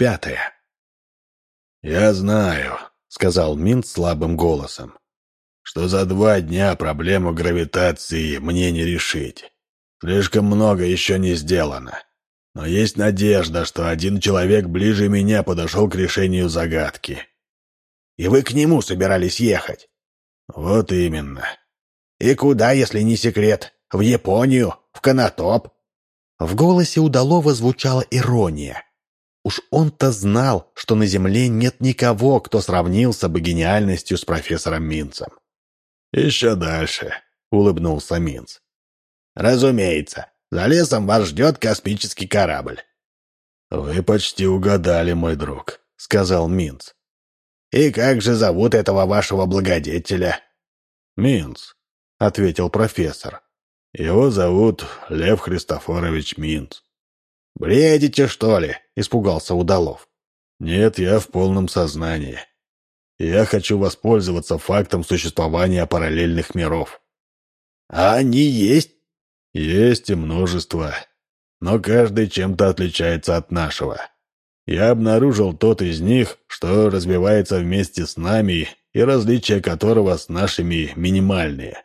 пятая. «Я знаю», — сказал Минт слабым голосом, «что за два дня проблему гравитации мне не решить. Слишком много еще не сделано. Но есть надежда, что один человек ближе меня подошел к решению загадки. И вы к нему собирались ехать? Вот именно. И куда, если не секрет? В Японию? В Конотоп? В голосе удалого звучала ирония. Уж он-то знал, что на Земле нет никого, кто сравнился бы гениальностью с профессором Минцем. «Еще дальше», — улыбнулся Минц. «Разумеется. За лесом вас ждет космический корабль». «Вы почти угадали, мой друг», — сказал Минц. «И как же зовут этого вашего благодетеля?» «Минц», — ответил профессор. «Его зовут Лев Христофорович Минц». «Бредите, что ли?» — испугался Удалов. «Нет, я в полном сознании. Я хочу воспользоваться фактом существования параллельных миров». «А они есть?» Есть и множество, но каждый чем-то отличается от нашего. Я обнаружил тот из них, что развивается вместе с нами, и различия которого с нашими минимальные.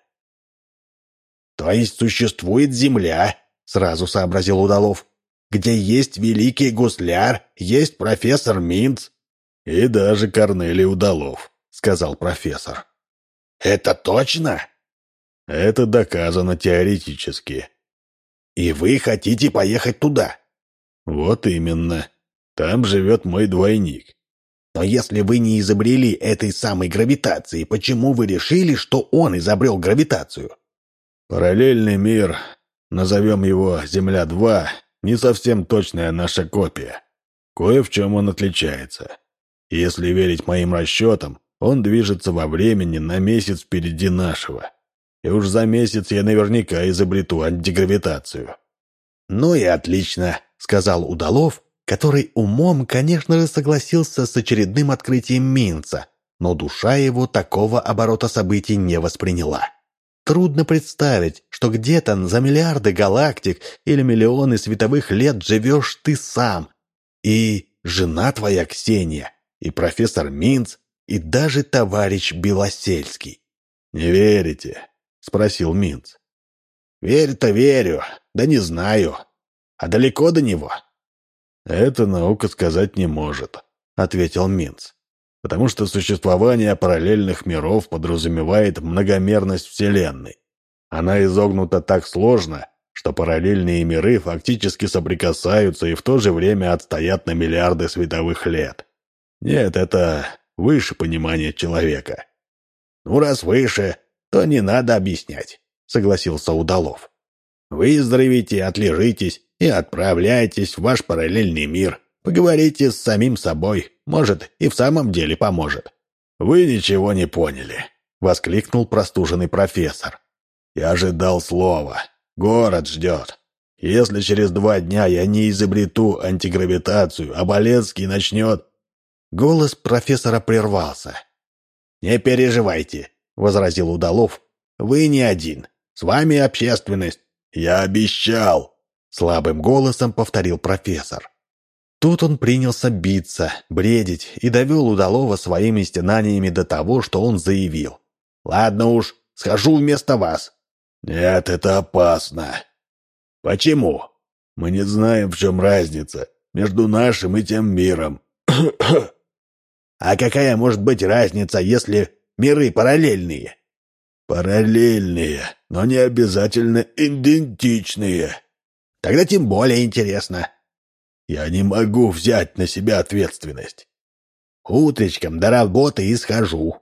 «То есть существует Земля?» — сразу сообразил Удалов. «Где есть великий гусляр, есть профессор Минц». «И даже Корнелий Удалов», — сказал профессор. «Это точно?» Это доказано теоретически. И вы хотите поехать туда? Вот именно. Там живет мой двойник. Но если вы не изобрели этой самой гравитации, почему вы решили, что он изобрел гравитацию? Параллельный мир, назовем его Земля-2, не совсем точная наша копия. Кое в чем он отличается. Если верить моим расчетам, он движется во времени на месяц впереди нашего и уж за месяц я наверняка изобрету антигравитацию». «Ну и отлично», — сказал Удалов, который умом, конечно же, согласился с очередным открытием Минца, но душа его такого оборота событий не восприняла. Трудно представить, что где-то за миллиарды галактик или миллионы световых лет живешь ты сам, и жена твоя Ксения, и профессор Минц, и даже товарищ Белосельский. «Не верите? — спросил Минц. «Верь-то верю, да не знаю. А далеко до него?» «Это наука сказать не может», — ответил Минц. «Потому что существование параллельных миров подразумевает многомерность Вселенной. Она изогнута так сложно, что параллельные миры фактически соприкасаются и в то же время отстоят на миллиарды световых лет. Нет, это выше понимания человека». «Ну, раз выше, то не надо объяснять», — согласился Удалов. «Выздоровите, отлежитесь и отправляйтесь в ваш параллельный мир. Поговорите с самим собой, может, и в самом деле поможет». «Вы ничего не поняли», — воскликнул простуженный профессор. «Я ожидал слова. Город ждет. Если через два дня я не изобрету антигравитацию, а Болецкий начнет...» Голос профессора прервался. «Не переживайте. — возразил Удалов. «Вы не один. С вами общественность». «Я обещал!» — слабым голосом повторил профессор. Тут он принялся биться, бредить и довел Удалова своими стенаниями до того, что он заявил. «Ладно уж, схожу вместо вас». «Нет, это опасно». «Почему?» «Мы не знаем, в чем разница между нашим и тем миром». «А какая может быть разница, если миры параллельные». «Параллельные, но не обязательно идентичные». «Тогда тем более интересно». «Я не могу взять на себя ответственность». «Утречком до работы и схожу».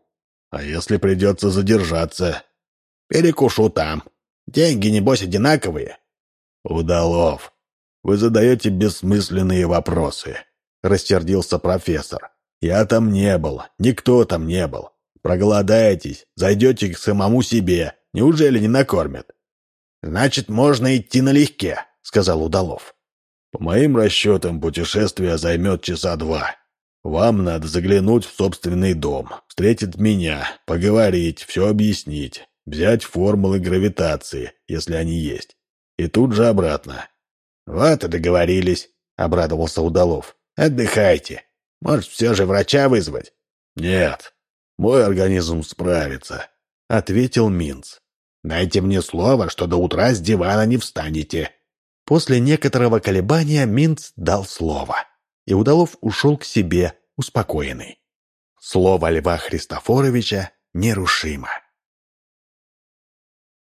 «А если придется задержаться?» «Перекушу там. Деньги, небось, одинаковые». «Удалов, вы задаете бессмысленные вопросы», — рассердился профессор. «Я там не был, никто там не был. Проголодаетесь, зайдете к самому себе. Неужели не накормят?» «Значит, можно идти налегке», — сказал Удалов. «По моим расчетам, путешествие займет часа два. Вам надо заглянуть в собственный дом, встретить меня, поговорить, все объяснить, взять формулы гравитации, если они есть, и тут же обратно». «Вот и договорились», — обрадовался Удалов. Отдыхайте. Может, все же врача вызвать?» «Нет, мой организм справится», — ответил Минц. «Дайте мне слово, что до утра с дивана не встанете». После некоторого колебания Минц дал слово, и Удалов ушел к себе, успокоенный. Слово Льва Христофоровича нерушимо.